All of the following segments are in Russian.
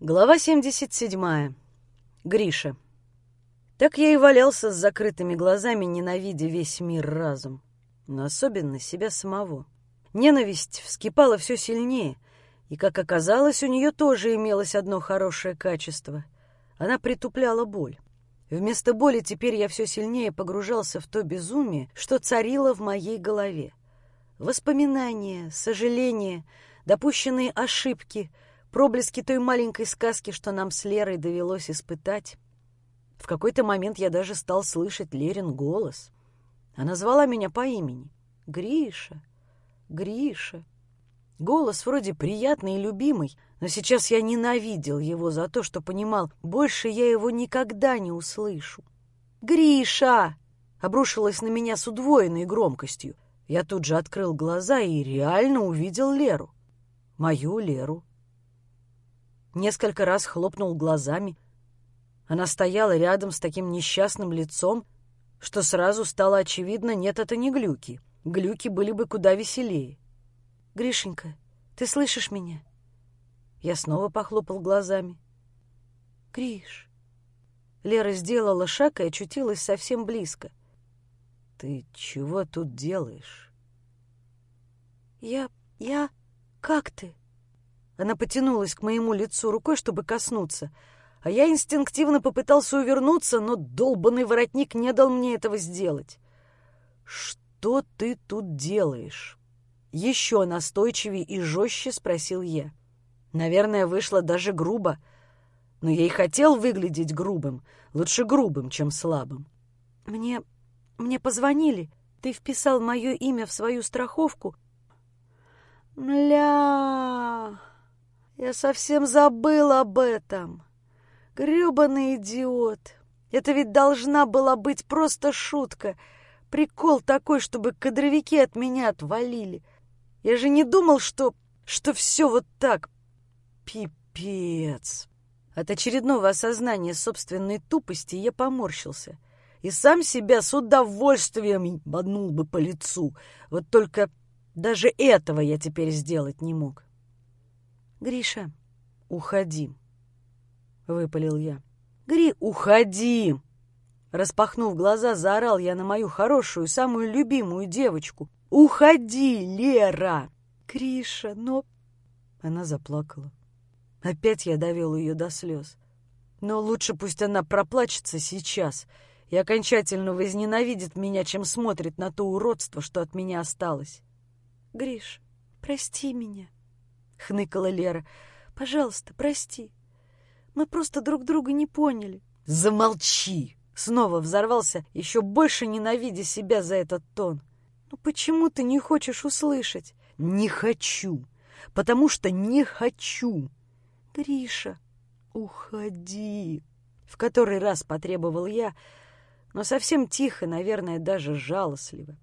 Глава 77. Гриша. Так я и валялся с закрытыми глазами, ненавидя весь мир разум, но особенно себя самого. Ненависть вскипала все сильнее, и, как оказалось, у нее тоже имелось одно хорошее качество. Она притупляла боль. Вместо боли теперь я все сильнее погружался в то безумие, что царило в моей голове. Воспоминания, сожаления, допущенные ошибки — проблески той маленькой сказки, что нам с Лерой довелось испытать. В какой-то момент я даже стал слышать Лерин голос. Она звала меня по имени. Гриша, Гриша. Голос вроде приятный и любимый, но сейчас я ненавидел его за то, что понимал, больше я его никогда не услышу. «Гриша!» — обрушилась на меня с удвоенной громкостью. Я тут же открыл глаза и реально увидел Леру. Мою Леру несколько раз хлопнул глазами. Она стояла рядом с таким несчастным лицом, что сразу стало очевидно, нет, это не глюки. Глюки были бы куда веселее. «Гришенька, ты слышишь меня?» Я снова похлопал глазами. «Гриш!» Лера сделала шаг и очутилась совсем близко. «Ты чего тут делаешь?» «Я... я... как ты?» Она потянулась к моему лицу рукой, чтобы коснуться, а я инстинктивно попытался увернуться, но долбанный воротник не дал мне этого сделать. «Что ты тут делаешь?» Еще настойчивее и жестче спросил я. Наверное, вышло даже грубо, но я и хотел выглядеть грубым, лучше грубым, чем слабым. «Мне... мне позвонили. Ты вписал мое имя в свою страховку?» «Мля...» Я совсем забыл об этом. Грёбаный идиот. Это ведь должна была быть просто шутка. Прикол такой, чтобы кадровики от меня отвалили. Я же не думал, что... что все вот так. Пипец. От очередного осознания собственной тупости я поморщился. И сам себя с удовольствием боднул бы по лицу. Вот только даже этого я теперь сделать не мог. «Гриша, уходи!» — выпалил я. «Гри, уходи!» Распахнув глаза, заорал я на мою хорошую, самую любимую девочку. «Уходи, Лера!» «Гриша, но...» Она заплакала. Опять я довел ее до слез. Но лучше пусть она проплачется сейчас и окончательно возненавидит меня, чем смотрит на то уродство, что от меня осталось. «Гриш, прости меня!» — хныкала Лера. «Пожалуйста, прости. Мы просто друг друга не поняли». «Замолчи!» Снова взорвался, еще больше ненавидя себя за этот тон. «Ну почему ты не хочешь услышать?» «Не хочу, потому что не хочу!» «Гриша, уходи!» В который раз потребовал я, но совсем тихо, наверное, даже жалостливо.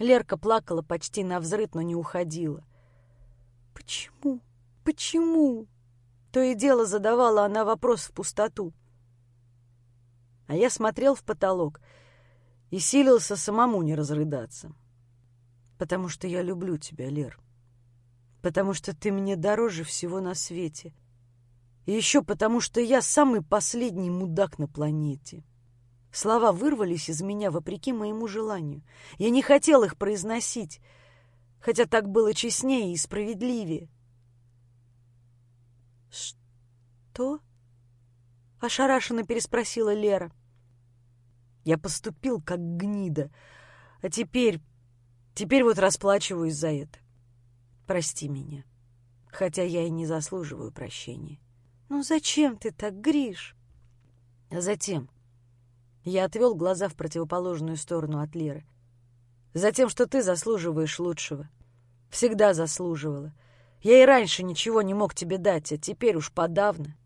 Лерка плакала почти на взрыв, но не уходила. «Почему? Почему?» То и дело задавала она вопрос в пустоту. А я смотрел в потолок и силился самому не разрыдаться. «Потому что я люблю тебя, Лер. Потому что ты мне дороже всего на свете. И еще потому что я самый последний мудак на планете». Слова вырвались из меня вопреки моему желанию. Я не хотел их произносить, хотя так было честнее и справедливее. «Что?» — ошарашенно переспросила Лера. «Я поступил как гнида, а теперь... теперь вот расплачиваюсь за это. Прости меня, хотя я и не заслуживаю прощения». «Ну зачем ты так, Гриш?» Затем я отвел глаза в противоположную сторону от Леры. Затем, что ты заслуживаешь лучшего. Всегда заслуживала. Я и раньше ничего не мог тебе дать, а теперь уж подавно.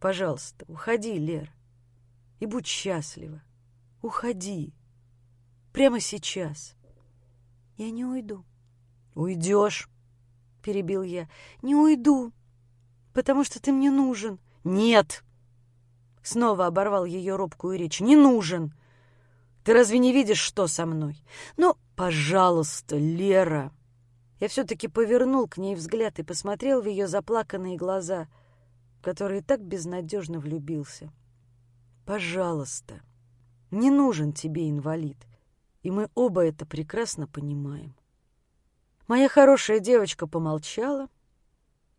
Пожалуйста, уходи, Лер, и будь счастлива. Уходи. Прямо сейчас. Я не уйду. Уйдешь, перебил я. Не уйду, потому что ты мне нужен. Нет! Снова оборвал ее робкую речь. Не нужен. Ты разве не видишь, что со мной? Ну, пожалуйста, Лера. Я все-таки повернул к ней взгляд и посмотрел в ее заплаканные глаза. который так безнадежно влюбился. Пожалуйста, не нужен тебе инвалид, и мы оба это прекрасно понимаем. Моя хорошая девочка помолчала,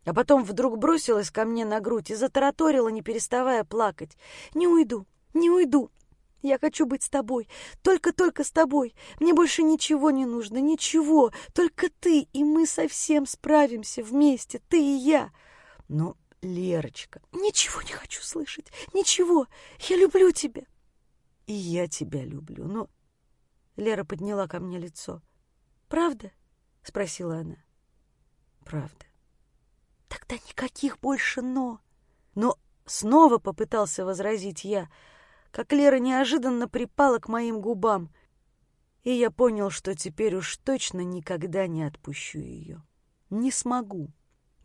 а потом вдруг бросилась ко мне на грудь и затараторила, не переставая плакать. «Не уйду, не уйду. Я хочу быть с тобой, только-только с тобой. Мне больше ничего не нужно, ничего, только ты, и мы совсем справимся вместе, ты и я». «Ну, Лерочка, ничего не хочу слышать, ничего, я люблю тебя». «И я тебя люблю, но...» Лера подняла ко мне лицо. «Правда?» — спросила она. «Правда». Тогда никаких больше «но». Но снова попытался возразить я, как Лера неожиданно припала к моим губам, и я понял, что теперь уж точно никогда не отпущу ее. Не смогу.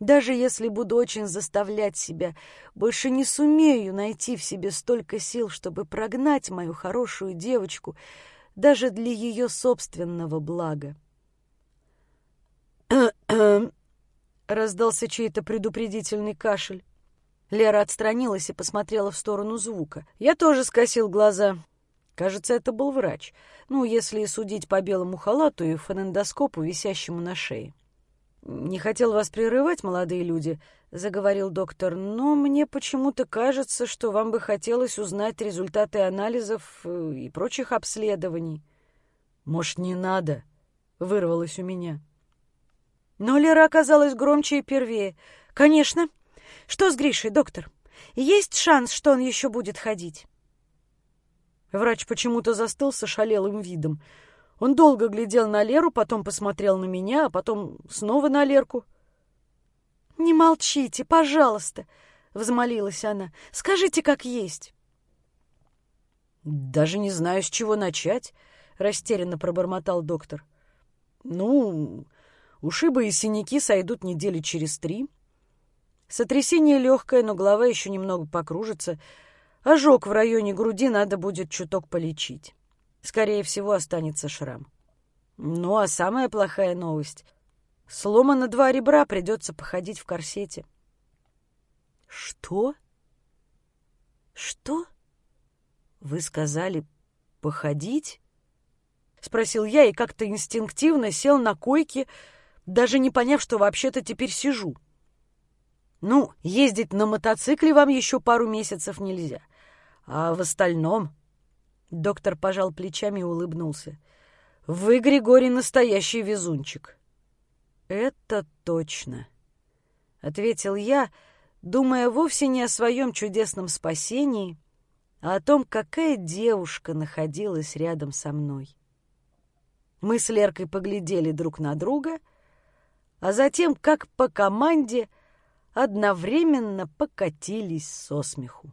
Даже если буду очень заставлять себя, больше не сумею найти в себе столько сил, чтобы прогнать мою хорошую девочку даже для ее собственного блага. Раздался чей-то предупредительный кашель. Лера отстранилась и посмотрела в сторону звука. Я тоже скосил глаза. Кажется, это был врач. Ну, если судить по белому халату и фонендоскопу, висящему на шее. «Не хотел вас прерывать, молодые люди», — заговорил доктор, «но мне почему-то кажется, что вам бы хотелось узнать результаты анализов э, и прочих обследований». «Может, не надо?» — вырвалось у меня. Но Лера оказалась громче и первее. «Конечно. Что с Гришей, доктор? Есть шанс, что он еще будет ходить?» Врач почему-то застыл с ошалелым видом. Он долго глядел на Леру, потом посмотрел на меня, а потом снова на Лерку. «Не молчите, пожалуйста!» — взмолилась она. «Скажите, как есть!» «Даже не знаю, с чего начать», — растерянно пробормотал доктор. «Ну, Ушибы и синяки сойдут недели через три. Сотрясение легкое, но голова еще немного покружится. Ожог в районе груди надо будет чуток полечить. Скорее всего, останется шрам. Ну, а самая плохая новость. Сломано два ребра, придется походить в корсете. Что? Что? Вы сказали походить? Спросил я и как-то инстинктивно сел на койке, даже не поняв, что вообще-то теперь сижу. Ну, ездить на мотоцикле вам еще пару месяцев нельзя. А в остальном... Доктор пожал плечами и улыбнулся. Вы, Григорий, настоящий везунчик. Это точно, — ответил я, думая вовсе не о своем чудесном спасении, а о том, какая девушка находилась рядом со мной. Мы с Леркой поглядели друг на друга — а затем, как по команде, одновременно покатились со смеху.